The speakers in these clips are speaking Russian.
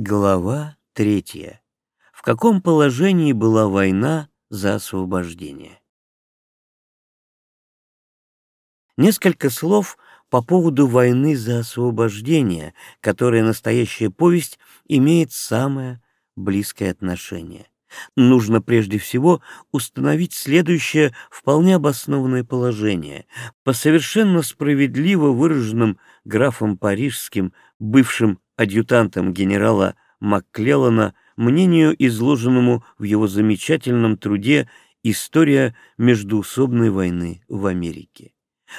Глава третья. В каком положении была война за освобождение? Несколько слов по поводу войны за освобождение, которой настоящая повесть имеет самое близкое отношение. Нужно прежде всего установить следующее вполне обоснованное положение. По совершенно справедливо выраженным графом Парижским, бывшим адъютантом генерала Макклеллана, мнению, изложенному в его замечательном труде «История междуусобной войны в Америке».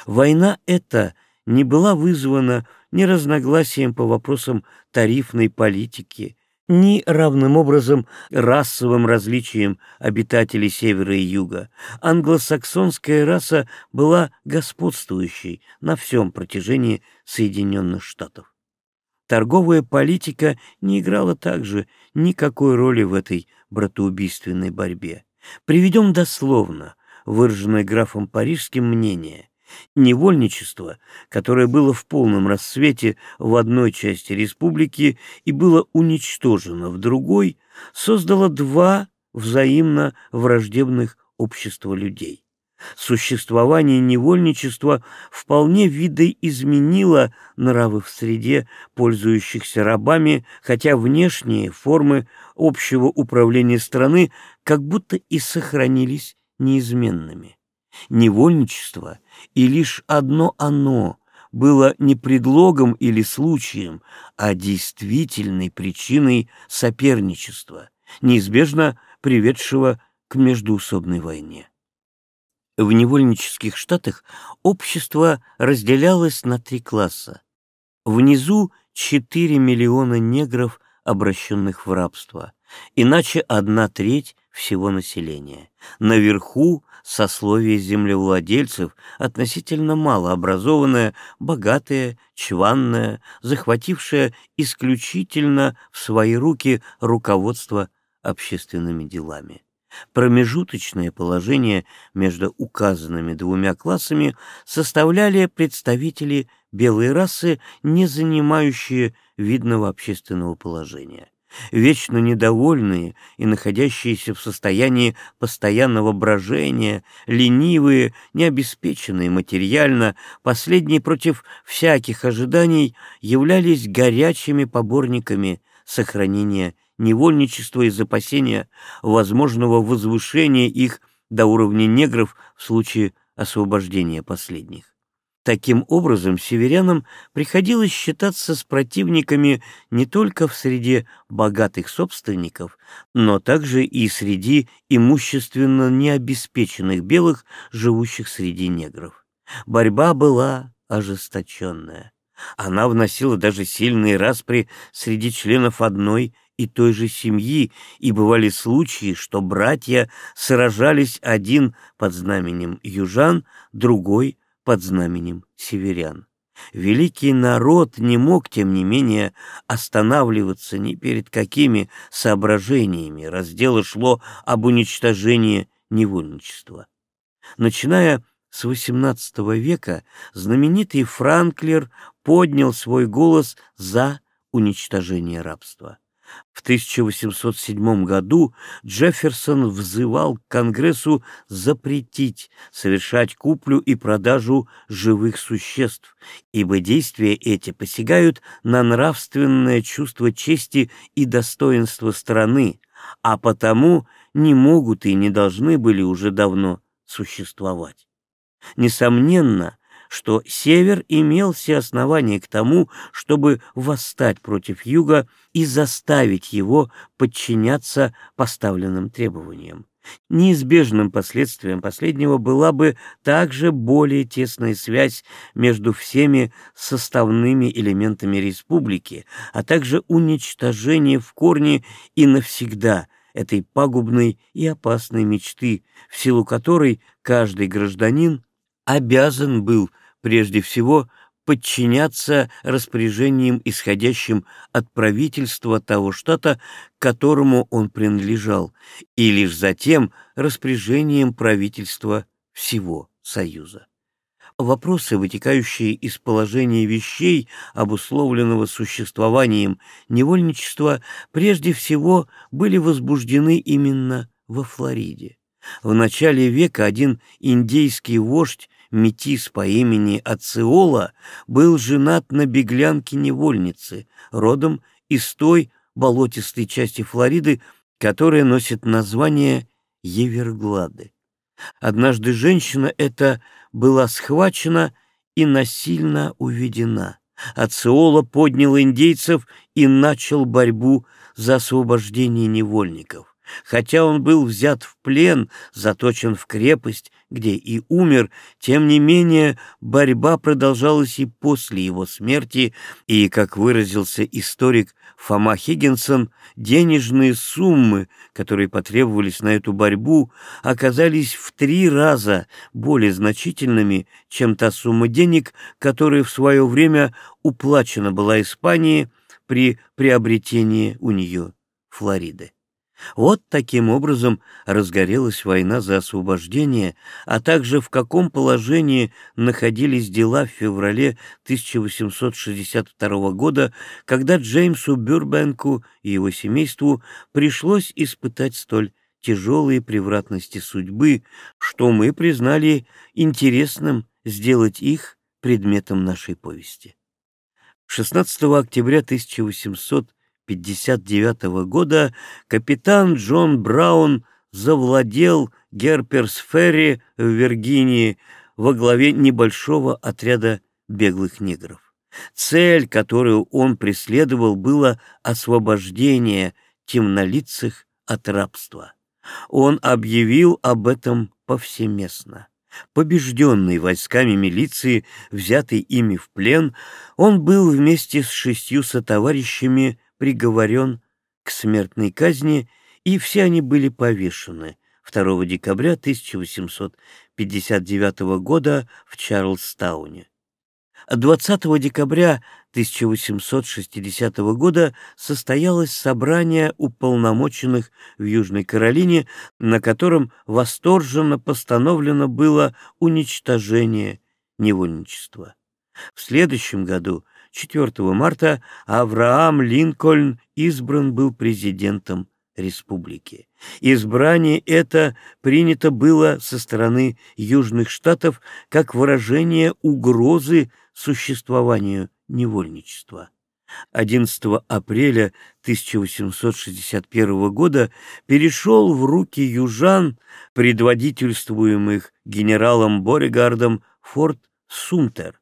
Война эта не была вызвана ни разногласием по вопросам тарифной политики, ни равным образом расовым различием обитателей севера и юга. Англосаксонская раса была господствующей на всем протяжении Соединенных Штатов. Торговая политика не играла также никакой роли в этой братоубийственной борьбе. Приведем дословно выраженное графом Парижским мнение. Невольничество, которое было в полном расцвете в одной части республики и было уничтожено в другой, создало два взаимно враждебных общества людей. Существование невольничества вполне видоизменило нравы в среде пользующихся рабами, хотя внешние формы общего управления страны как будто и сохранились неизменными. Невольничество и лишь одно оно было не предлогом или случаем, а действительной причиной соперничества, неизбежно приведшего к междуусобной войне. В невольнических штатах общество разделялось на три класса. Внизу 4 миллиона негров, обращенных в рабство, иначе одна треть всего населения. Наверху сословие землевладельцев, относительно малообразованное, богатое, чванное, захватившее исключительно в свои руки руководство общественными делами. Промежуточное положение между указанными двумя классами составляли представители белой расы, не занимающие видного общественного положения. Вечно недовольные и находящиеся в состоянии постоянного брожения, ленивые, необеспеченные материально, последние против всяких ожиданий являлись горячими поборниками сохранения невольничества из опасения возможного возвышения их до уровня негров в случае освобождения последних. Таким образом, северянам приходилось считаться с противниками не только в среде богатых собственников, но также и среди имущественно необеспеченных белых, живущих среди негров. Борьба была ожесточенная. Она вносила даже сильные распри среди членов одной и той же семьи, и бывали случаи, что братья сражались один под знаменем южан, другой под знаменем северян. Великий народ не мог, тем не менее, останавливаться ни перед какими соображениями. Раздело шло об уничтожении невольничества. Начиная с XVIII века знаменитый Франклер поднял свой голос за уничтожение рабства. В 1807 году Джефферсон взывал к Конгрессу запретить совершать куплю и продажу живых существ, ибо действия эти посягают на нравственное чувство чести и достоинства страны, а потому не могут и не должны были уже давно существовать. Несомненно, что Север имел все основания к тому, чтобы восстать против Юга и заставить его подчиняться поставленным требованиям. Неизбежным последствием последнего была бы также более тесная связь между всеми составными элементами республики, а также уничтожение в корне и навсегда этой пагубной и опасной мечты, в силу которой каждый гражданин обязан был прежде всего подчиняться распоряжениям, исходящим от правительства того штата, которому он принадлежал, и лишь затем распоряжениям правительства всего Союза. вопросы, вытекающие из положения вещей, обусловленного существованием невольничества, прежде всего были возбуждены именно во Флориде. В начале века один индейский вождь, метис по имени Ациола, был женат на беглянке-невольнице, родом из той болотистой части Флориды, которая носит название Еверглады. Однажды женщина эта была схвачена и насильно уведена. Ациола поднял индейцев и начал борьбу за освобождение невольников. Хотя он был взят в плен, заточен в крепость, где и умер, тем не менее борьба продолжалась и после его смерти, и, как выразился историк Фома Хиггинсон, денежные суммы, которые потребовались на эту борьбу, оказались в три раза более значительными, чем та сумма денег, которая в свое время уплачена была Испании при приобретении у нее Флориды. Вот таким образом разгорелась война за освобождение, а также в каком положении находились дела в феврале 1862 года, когда Джеймсу Бюрбенку и его семейству пришлось испытать столь тяжелые превратности судьбы, что мы признали интересным сделать их предметом нашей повести. 16 октября 1800 1959 года капитан Джон Браун завладел Герперс-Ферри в Виргинии во главе небольшого отряда беглых негров. Цель, которую он преследовал, было освобождение темнолицых от рабства. Он объявил об этом повсеместно. Побежденный войсками милиции, взятый ими в плен, он был вместе с шестью сотоварищами приговорен к смертной казни, и все они были повешены 2 декабря 1859 года в Чарльстауне. 20 декабря 1860 года состоялось собрание уполномоченных в Южной Каролине, на котором восторженно постановлено было уничтожение невольничества. В следующем году 4 марта Авраам Линкольн избран был президентом республики. Избрание это принято было со стороны Южных Штатов как выражение угрозы существованию невольничества. 11 апреля 1861 года перешел в руки южан, предводительствуемых генералом Боригардом, форт Сумтер,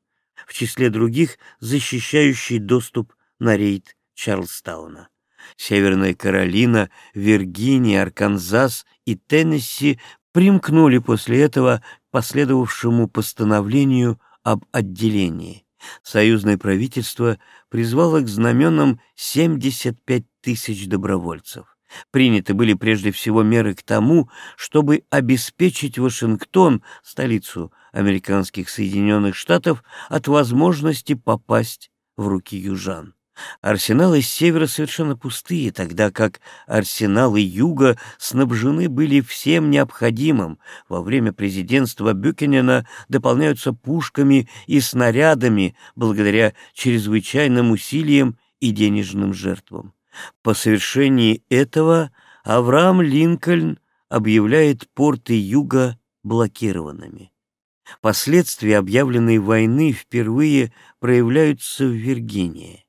в числе других защищающий доступ на рейд Чарльстауна. Северная Каролина, Виргиния, Арканзас и Теннесси примкнули после этого к последовавшему постановлению об отделении. Союзное правительство призвало к знаменам 75 тысяч добровольцев. Приняты были прежде всего меры к тому, чтобы обеспечить Вашингтон, столицу американских Соединенных Штатов, от возможности попасть в руки южан. Арсеналы с севера совершенно пустые, тогда как арсеналы юга снабжены были всем необходимым. Во время президентства Бюкенена дополняются пушками и снарядами благодаря чрезвычайным усилиям и денежным жертвам. По совершении этого Авраам Линкольн объявляет порты юга блокированными. Последствия объявленной войны впервые проявляются в Виргинии.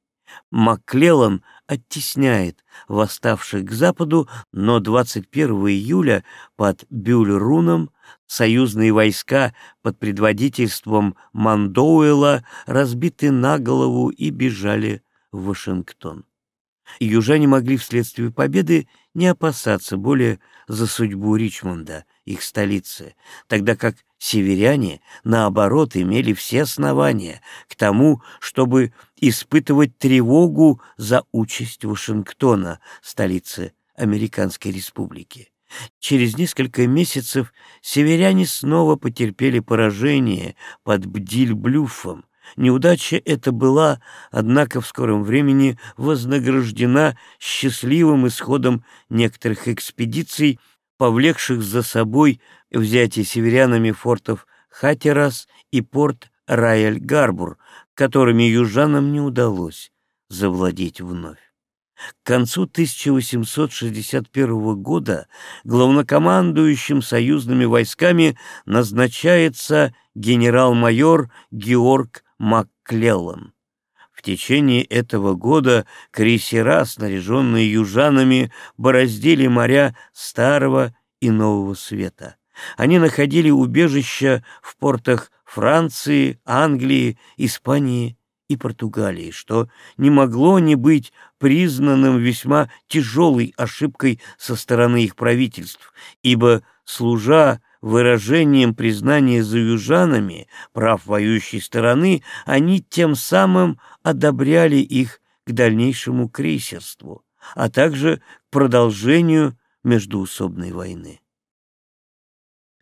Макклеллан оттесняет восставших к западу, но 21 июля под Бюль-Руном союзные войска под предводительством Мандоуэлла разбиты на голову и бежали в Вашингтон южане могли вследствие победы не опасаться более за судьбу Ричмонда, их столицы, тогда как северяне, наоборот, имели все основания к тому, чтобы испытывать тревогу за участь Вашингтона, столицы Американской Республики. Через несколько месяцев северяне снова потерпели поражение под Бдиль-Блюфом, Неудача эта была, однако, в скором времени вознаграждена счастливым исходом некоторых экспедиций, повлекших за собой взятие северянами фортов Хатерас и порт Раяль-Гарбур, которыми южанам не удалось завладеть вновь. К концу 1861 года главнокомандующим союзными войсками назначается генерал-майор Георг МакКлеллан. Течение этого года крейсера, снаряженные южанами, бороздили моря Старого и Нового Света. Они находили убежища в портах Франции, Англии, Испании и Португалии, что не могло не быть признанным весьма тяжелой ошибкой со стороны их правительств, ибо, служа выражением признания за южанами прав воюющей стороны, они тем самым одобряли их к дальнейшему крейсерству, а также к продолжению междуусобной войны.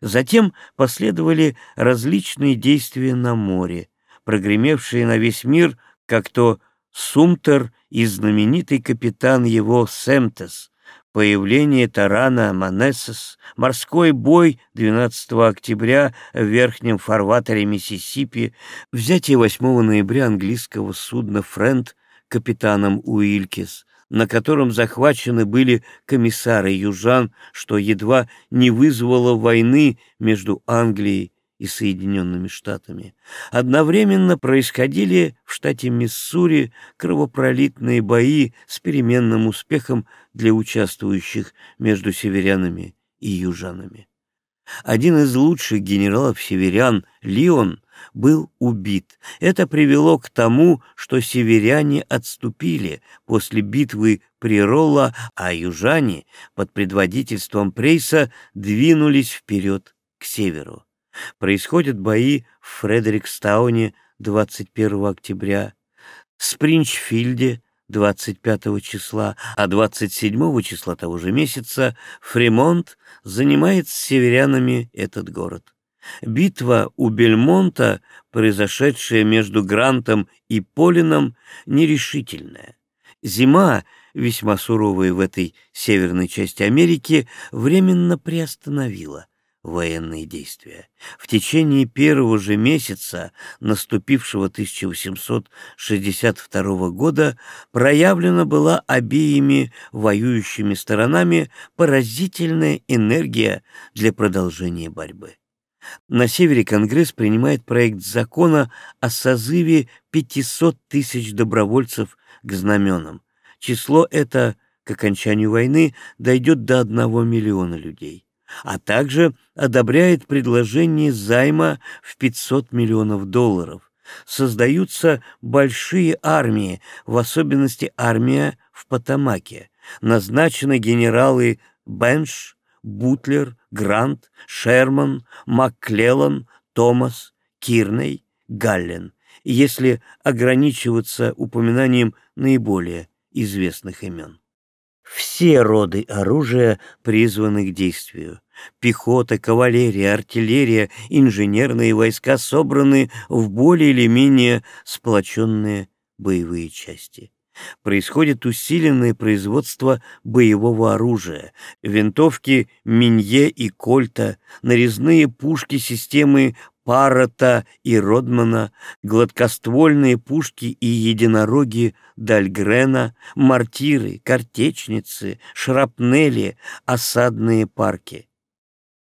Затем последовали различные действия на море, прогремевшие на весь мир, как то Сумтер и знаменитый капитан его Семтес, появление Тарана Манессес, морской бой 12 октября в верхнем фарватере Миссисипи, взятие 8 ноября английского судна «Френд» капитаном Уилькис, на котором захвачены были комиссары южан, что едва не вызвало войны между Англией и Соединенными Штатами. Одновременно происходили в штате Миссури кровопролитные бои с переменным успехом для участвующих между северянами и южанами. Один из лучших генералов-северян, Лион, был убит. Это привело к тому, что северяне отступили после битвы при Ролла, а южане под предводительством Прейса двинулись вперед к северу. Происходят бои в Фредерикстауне 21 октября, Спринчфилде 25 числа, а 27 числа того же месяца Фремонт занимает с северянами этот город. Битва у Бельмонта, произошедшая между Грантом и Полином, нерешительная. Зима, весьма суровая в этой северной части Америки, временно приостановила военные действия. В течение первого же месяца наступившего 1862 года проявлена была обеими воюющими сторонами поразительная энергия для продолжения борьбы. На севере Конгресс принимает проект закона о созыве 500 тысяч добровольцев к знаменам. Число это к окончанию войны дойдет до 1 миллиона людей а также одобряет предложение займа в 500 миллионов долларов. Создаются большие армии, в особенности армия в Потамаке. Назначены генералы Бенш, Бутлер, Грант, Шерман, Макклеллан, Томас, Кирней, Галлен, если ограничиваться упоминанием наиболее известных имен. Все роды оружия призваны к действию. Пехота, кавалерия, артиллерия, инженерные войска собраны в более или менее сплоченные боевые части. Происходит усиленное производство боевого оружия, винтовки Минье и Кольта, нарезные пушки системы Парата и Родмана, гладкоствольные пушки и единороги Дальгрена, мортиры, картечницы, шрапнели, осадные парки.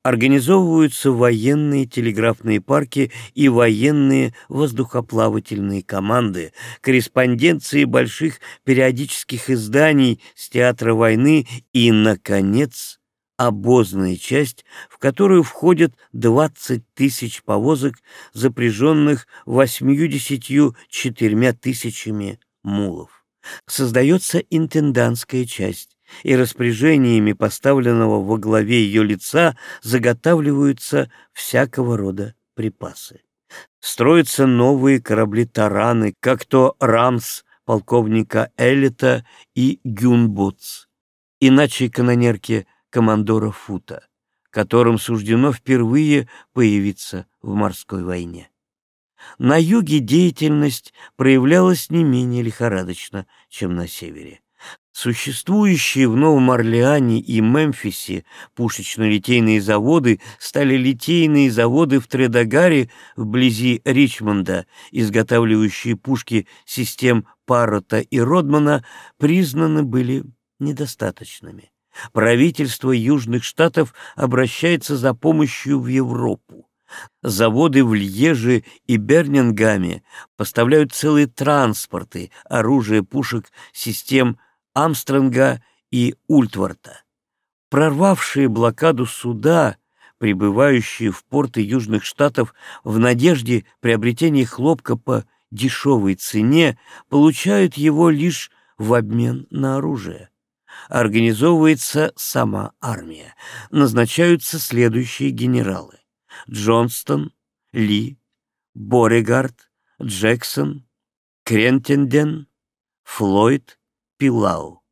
Организовываются военные телеграфные парки и военные воздухоплавательные команды, корреспонденции больших периодических изданий с театра войны и, наконец, обозная часть, в которую входят 20 тысяч повозок, запряженных 84 тысячами мулов. Создается интендантская часть, и распоряжениями поставленного во главе ее лица заготавливаются всякого рода припасы. Строятся новые корабли-тараны, как то «Рамс» полковника Эллита и «Гюнбутс». Иначе канонерки – командора Фута, которым суждено впервые появиться в морской войне. На юге деятельность проявлялась не менее лихорадочно, чем на севере. Существующие в Новом Орлеане и Мемфисе пушечно-литейные заводы стали литейные заводы в Тредагаре вблизи Ричмонда, изготавливающие пушки систем Паррота и Родмана, признаны были недостаточными. Правительство Южных Штатов обращается за помощью в Европу. Заводы в Льеже и Бернингаме поставляют целые транспорты оружия пушек систем Амстронга и Ультварта. Прорвавшие блокаду суда, прибывающие в порты Южных Штатов в надежде приобретения хлопка по дешевой цене, получают его лишь в обмен на оружие. Организовывается сама армия. Назначаются следующие генералы. Джонстон, Ли, Борегард, Джексон, Крентенден, Флойд, Пилау.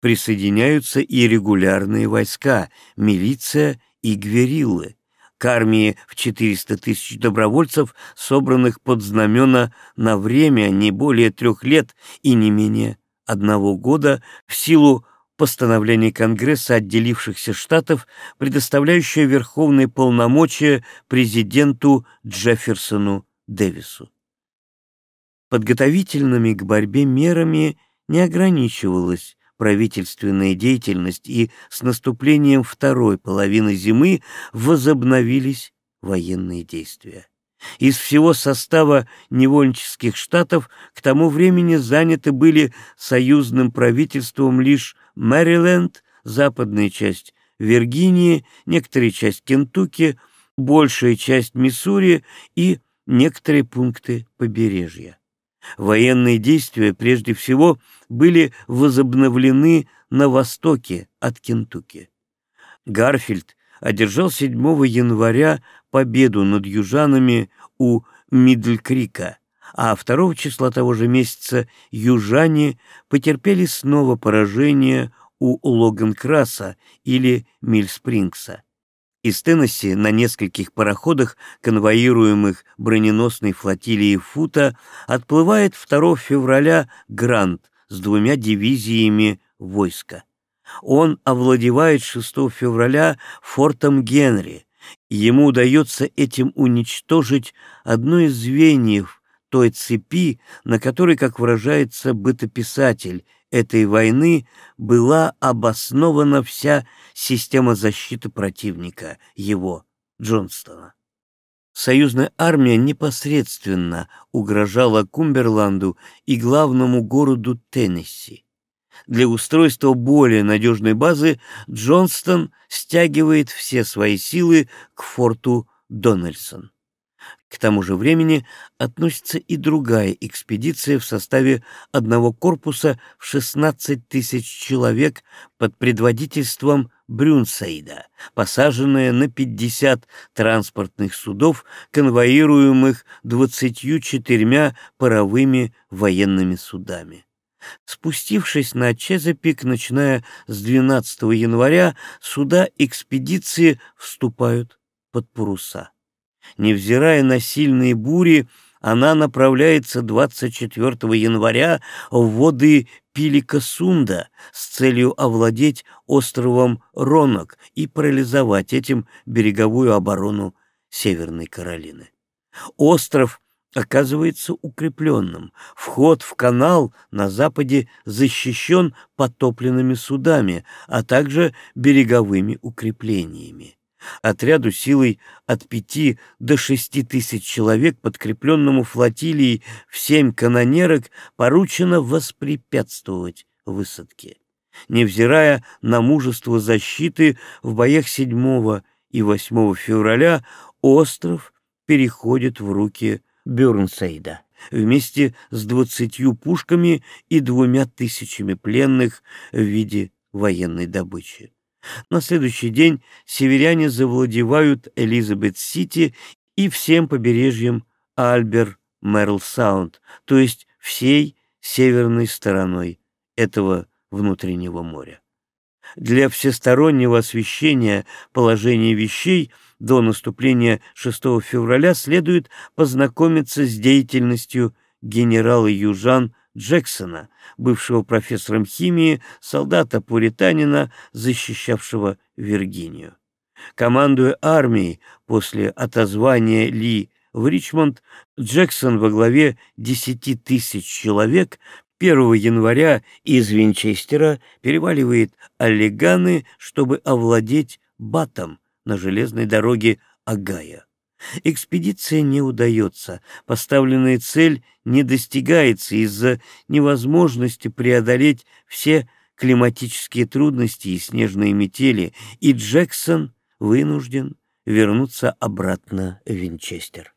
Присоединяются и регулярные войска, милиция и гвериллы, к армии в 400 тысяч добровольцев, собранных под знамена на время не более трех лет и не менее одного года в силу постановлений Конгресса отделившихся штатов, предоставляющее верховные полномочия президенту Джефферсону Дэвису. Подготовительными к борьбе мерами – не ограничивалась правительственная деятельность, и с наступлением второй половины зимы возобновились военные действия. Из всего состава невольнических штатов к тому времени заняты были союзным правительством лишь Мэриленд, западная часть Виргинии, некоторая часть Кентукки, большая часть Миссури и некоторые пункты побережья. Военные действия прежде всего были возобновлены на востоке от Кентукки. Гарфильд одержал 7 января победу над южанами у Мидлькрика, а 2 числа того же месяца южане потерпели снова поражение у Логанкраса или Мильспрингса. Из Теннесси на нескольких пароходах, конвоируемых броненосной флотилией Фута, отплывает 2 февраля Грант с двумя дивизиями войска. Он овладевает 6 февраля фортом Генри. Ему удается этим уничтожить одно из звеньев той цепи, на которой, как выражается бытописатель, этой войны была обоснована вся система защиты противника, его, Джонстона. Союзная армия непосредственно угрожала Кумберланду и главному городу Теннесси. Для устройства более надежной базы Джонстон стягивает все свои силы к форту Дональдсон. К тому же времени относится и другая экспедиция в составе одного корпуса в 16 тысяч человек под предводительством Брюнсейда, посаженная на 50 транспортных судов, конвоируемых 24 паровыми военными судами. Спустившись на Чезапик, начиная с 12 января, суда экспедиции вступают под паруса. Невзирая на сильные бури, она направляется 24 января в воды Пиликасунда с целью овладеть островом Ронок и парализовать этим береговую оборону Северной Каролины. Остров оказывается укрепленным. Вход в канал на западе защищен потопленными судами, а также береговыми укреплениями. Отряду силой от пяти до шести тысяч человек, подкрепленному флотилией в семь канонерок, поручено воспрепятствовать высадке. Невзирая на мужество защиты, в боях 7 и 8 февраля остров переходит в руки Бюрнсейда вместе с двадцатью пушками и двумя тысячами пленных в виде военной добычи. На следующий день северяне завладевают Элизабет-Сити и всем побережьем Альбер-Мерл-Саунд, то есть всей северной стороной этого внутреннего моря. Для всестороннего освещения положения вещей до наступления 6 февраля следует познакомиться с деятельностью генерала Южан Джексона, бывшего профессором химии, солдата-пуританина, защищавшего Виргинию. Командуя армией после отозвания Ли в Ричмонд, Джексон во главе 10 тысяч человек 1 января из Винчестера переваливает Аллиганы, чтобы овладеть Батом на железной дороге Агая. Экспедиция не удается, поставленная цель не достигается из-за невозможности преодолеть все климатические трудности и снежные метели, и Джексон вынужден вернуться обратно в Винчестер.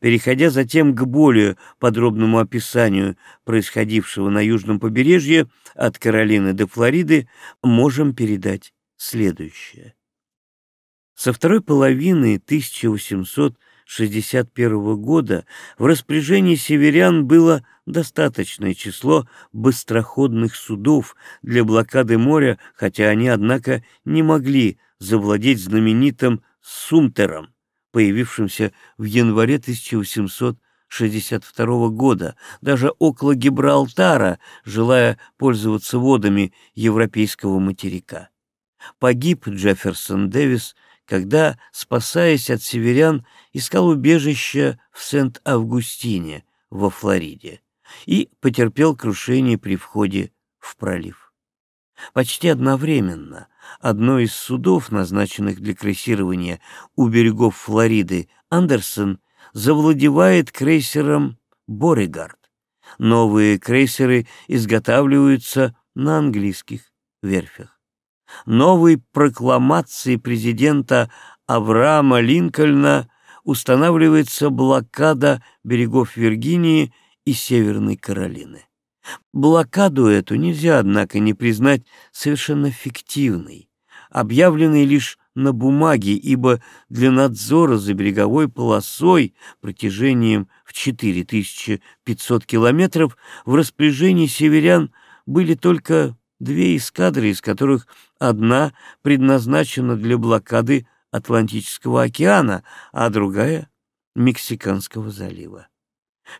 Переходя затем к более подробному описанию происходившего на южном побережье от Каролины до Флориды, можем передать следующее. Со второй половины 1861 года в распоряжении северян было достаточное число быстроходных судов для блокады моря, хотя они, однако, не могли завладеть знаменитым Сумтером, появившимся в январе 1862 года, даже около Гибралтара, желая пользоваться водами европейского материка. Погиб Джефферсон Дэвис, когда, спасаясь от северян, искал убежище в Сент-Августине во Флориде и потерпел крушение при входе в пролив. Почти одновременно одно из судов, назначенных для крейсирования у берегов Флориды, Андерсон, завладевает крейсером «Боригард». Новые крейсеры изготавливаются на английских верфях. Новой прокламацией президента Авраама Линкольна устанавливается блокада берегов Виргинии и Северной Каролины. Блокаду эту нельзя, однако, не признать совершенно фиктивной, объявленной лишь на бумаге, ибо для надзора за береговой полосой протяжением в 4500 километров в распоряжении северян были только две эскадры, из которых одна предназначена для блокады Атлантического океана, а другая — Мексиканского залива.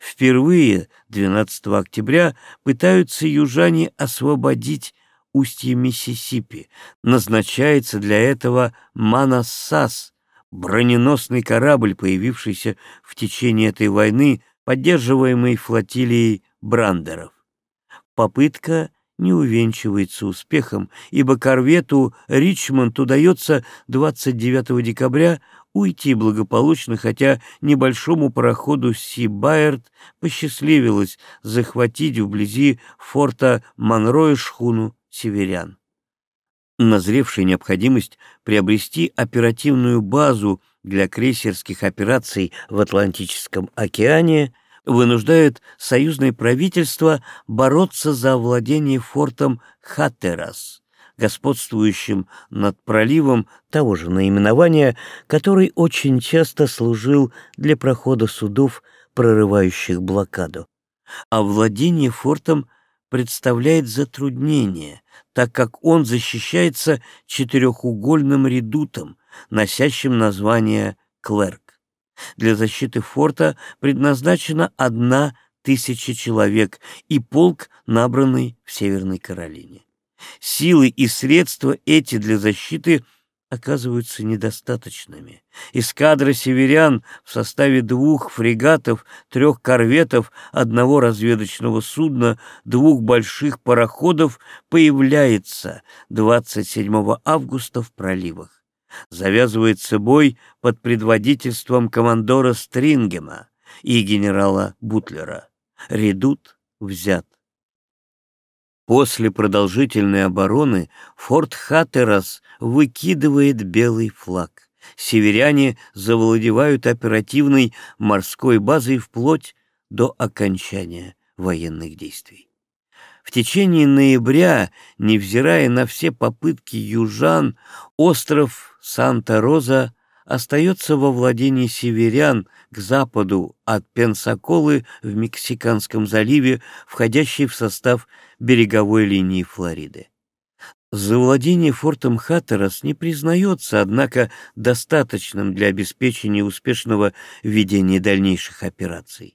Впервые 12 октября пытаются южане освободить устье Миссисипи. Назначается для этого Манассас, броненосный корабль, появившийся в течение этой войны, поддерживаемый флотилией брандеров. Попытка не увенчивается успехом, ибо корвету «Ричмонд» удается 29 декабря уйти благополучно, хотя небольшому пароходу «Си-Байерт» посчастливилось захватить вблизи форта Монроя шхуну «Северян». Назревшая необходимость приобрести оперативную базу для крейсерских операций в Атлантическом океане вынуждает союзное правительство бороться за овладение фортом Хаттерас, господствующим над проливом того же наименования, который очень часто служил для прохода судов, прорывающих блокаду. А владение фортом представляет затруднение, так как он защищается четырехугольным редутом, носящим название «Клерк». Для защиты форта предназначена одна тысяча человек и полк, набранный в Северной Каролине. Силы и средства эти для защиты оказываются недостаточными. Эскадра северян в составе двух фрегатов, трех корветов, одного разведочного судна, двух больших пароходов появляется 27 августа в проливах. Завязывается бой под предводительством командора Стрингема и генерала Бутлера. Редут взят. После продолжительной обороны форт Хаттерас выкидывает белый флаг. Северяне завладевают оперативной морской базой вплоть до окончания военных действий. В течение ноября, невзирая на все попытки южан, остров Санта-Роза остается во владении северян к западу от Пенсаколы в Мексиканском заливе, входящий в состав береговой линии Флориды. Завладение фортом Хаттерас не признается, однако, достаточным для обеспечения успешного ведения дальнейших операций.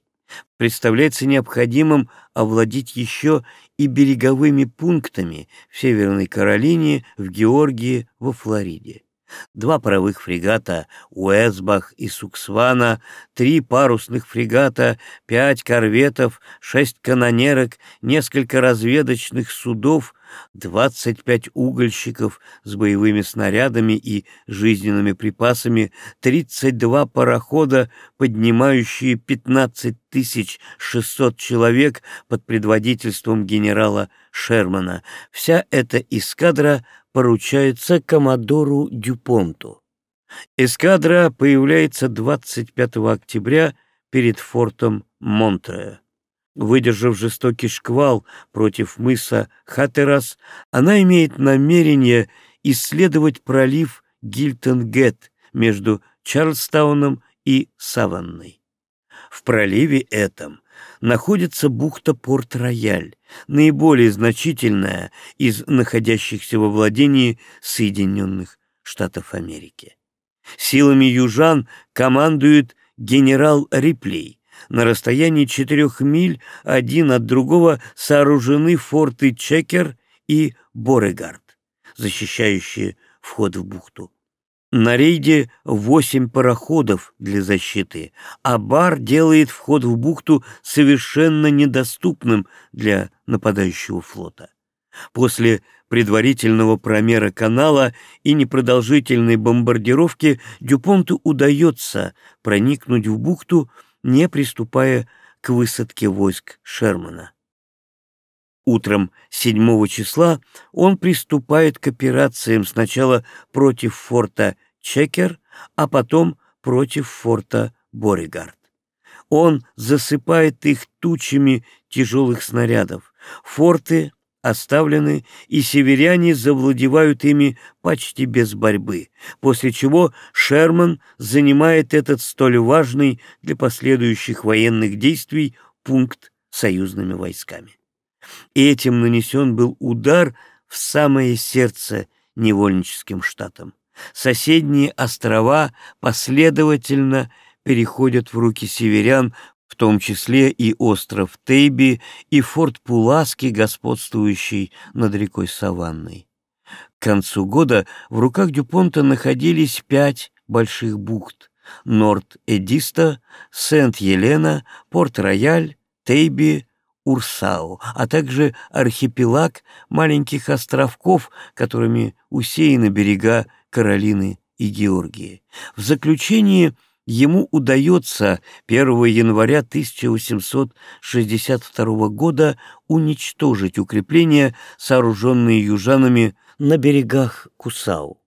представляется необходимым овладеть еще и береговыми пунктами в Северной Каролине, в Георгии, во Флориде два паровых фрегата Уэсбах и Суксвана, три парусных фрегата, пять корветов, шесть канонерок, несколько разведочных судов, двадцать пять угольщиков с боевыми снарядами и жизненными припасами, тридцать два парохода, поднимающие пятнадцать тысяч шестьсот человек под предводительством генерала Шермана. Вся эта эскадра поручается коммодору Дюпонту. Эскадра появляется 25 октября перед фортом Монтрея. Выдержав жестокий шквал против мыса Хатерас, она имеет намерение исследовать пролив Гильтон-Гет между Чарльстауном и Саванной. В проливе этом находится бухта Порт-Рояль, наиболее значительная из находящихся во владении Соединенных Штатов Америки. Силами южан командует генерал Риплей. На расстоянии четырех миль один от другого сооружены форты Чекер и Борегард, защищающие вход в бухту. На рейде восемь пароходов для защиты, а бар делает вход в бухту совершенно недоступным для нападающего флота. После предварительного промера канала и непродолжительной бомбардировки Дюпонту удается проникнуть в бухту, не приступая к высадке войск Шермана. Утром 7 числа он приступает к операциям сначала против форта Чекер, а потом против форта Боригард. Он засыпает их тучами тяжелых снарядов. Форты оставлены, и северяне завладевают ими почти без борьбы, после чего Шерман занимает этот столь важный для последующих военных действий пункт союзными войсками. И этим нанесен был удар в самое сердце невольническим штатам. Соседние острова последовательно переходят в руки северян, в том числе и остров Тейби и форт Пуласки, господствующий над рекой Саванной. К концу года в руках Дюпонта находились пять больших бухт — Норт-Эдиста, Сент-Елена, Порт-Рояль, Тейби, Урсау, а также архипелаг маленьких островков, которыми усеяны берега Каролины и Георгии. В заключение ему удается 1 января 1862 года уничтожить укрепления, сооруженные южанами на берегах Кусау.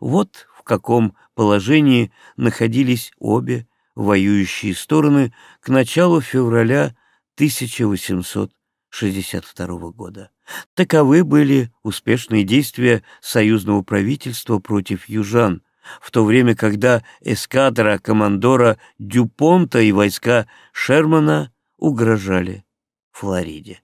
Вот в каком положении находились обе воюющие стороны к началу февраля 1862 года. Таковы были успешные действия союзного правительства против южан, в то время, когда эскадра командора Дюпонта и войска Шермана угрожали Флориде.